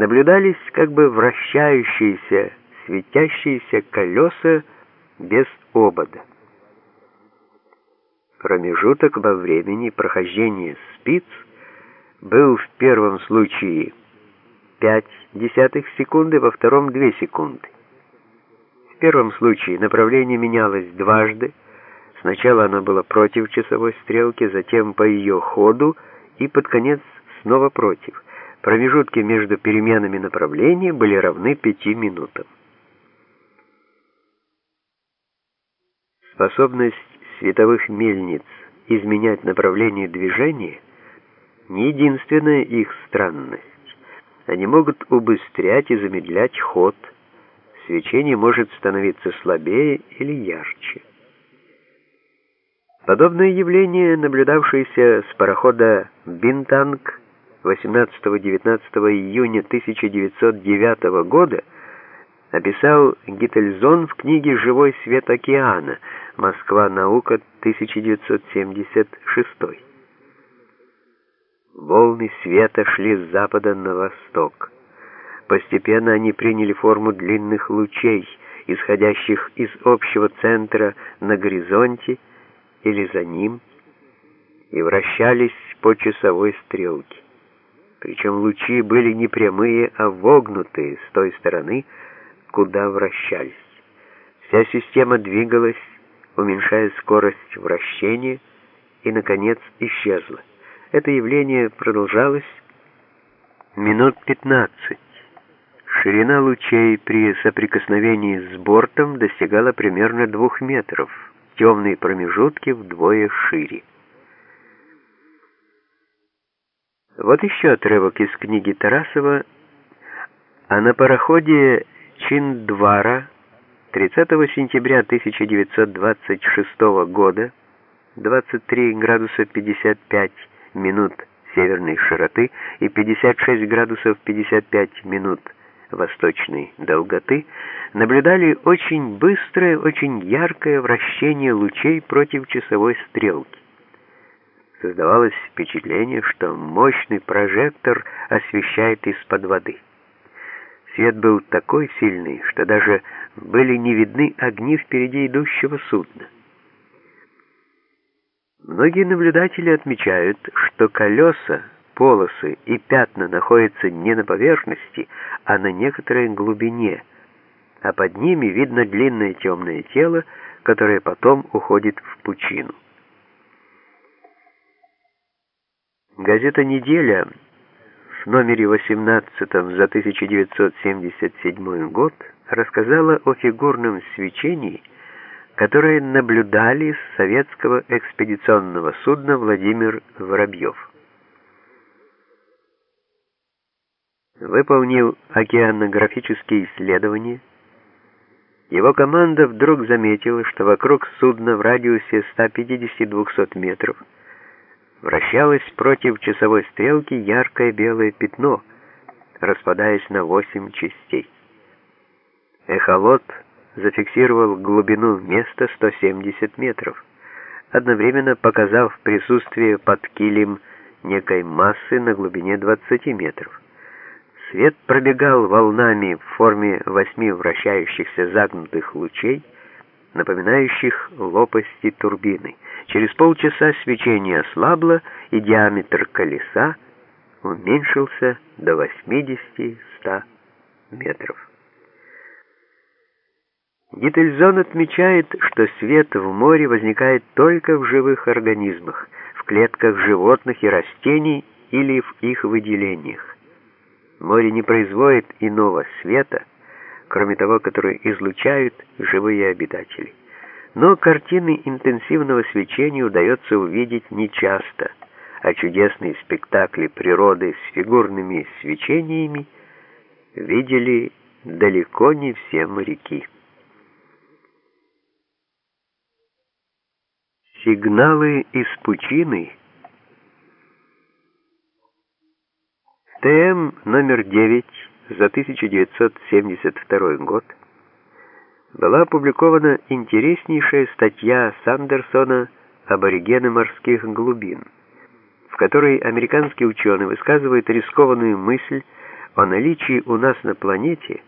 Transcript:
наблюдались как бы вращающиеся, светящиеся колеса без обода. Промежуток во времени прохождения спиц был в первом случае 5 десятых секунды, во втором 2 секунды. В первом случае направление менялось дважды. Сначала оно было против часовой стрелки, затем по ее ходу и под конец снова против. Промежутки между переменами направления были равны 5 минутам. Способность световых мельниц изменять направление движения не единственная их странность. Они могут убыстрять и замедлять ход. Свечение может становиться слабее или ярче. Подобное явление, наблюдавшееся с парохода «Бинтанг» 18-19 июня 1909 года, описал Гительзон в книге «Живой свет океана. Москва. Наука. 1976». Волны света шли с запада на восток. Постепенно они приняли форму длинных лучей, исходящих из общего центра на горизонте или за ним, и вращались по часовой стрелке. Причем лучи были не прямые, а вогнутые с той стороны, куда вращались. Вся система двигалась, уменьшая скорость вращения, и, наконец, исчезла. Это явление продолжалось минут 15. Ширина лучей при соприкосновении с бортом достигала примерно двух метров, темные промежутки вдвое шире. Вот еще отрывок из книги Тарасова а на пароходе Чиндвара 30 сентября 1926 года 23 градуса 55 минут северной широты и 56 градусов 55 минут восточной долготы наблюдали очень быстрое, очень яркое вращение лучей против часовой стрелки. Создавалось впечатление, что мощный прожектор освещает из-под воды. Свет был такой сильный, что даже были не видны огни впереди идущего судна. Многие наблюдатели отмечают, что колеса, полосы и пятна находятся не на поверхности, а на некоторой глубине, а под ними видно длинное темное тело, которое потом уходит в пучину. Газета «Неделя» в номере 18 за 1977 год рассказала о фигурном свечении, которое наблюдали с советского экспедиционного судна Владимир Воробьев. Выполнив океанографические исследования, его команда вдруг заметила, что вокруг судна в радиусе 150-200 метров вращалось против часовой стрелки яркое белое пятно, распадаясь на восемь частей. Эхолот зафиксировал глубину места 170 метров, одновременно показав присутствие под килем некой массы на глубине 20 метров. Свет пробегал волнами в форме восьми вращающихся загнутых лучей, напоминающих лопасти турбины. Через полчаса свечение ослабло, и диаметр колеса уменьшился до 80-100 метров. Гительзон отмечает, что свет в море возникает только в живых организмах, в клетках животных и растений или в их выделениях. Море не производит иного света, кроме того, который излучают живые обитатели. Но картины интенсивного свечения удается увидеть нечасто, а чудесные спектакли природы с фигурными свечениями видели далеко не все моряки. Сигналы из пучины. ТМ номер 9 за 1972 год была опубликована интереснейшая статья Сандерсона «Аборигены морских глубин», в которой американский ученый высказывает рискованную мысль о наличии у нас на планете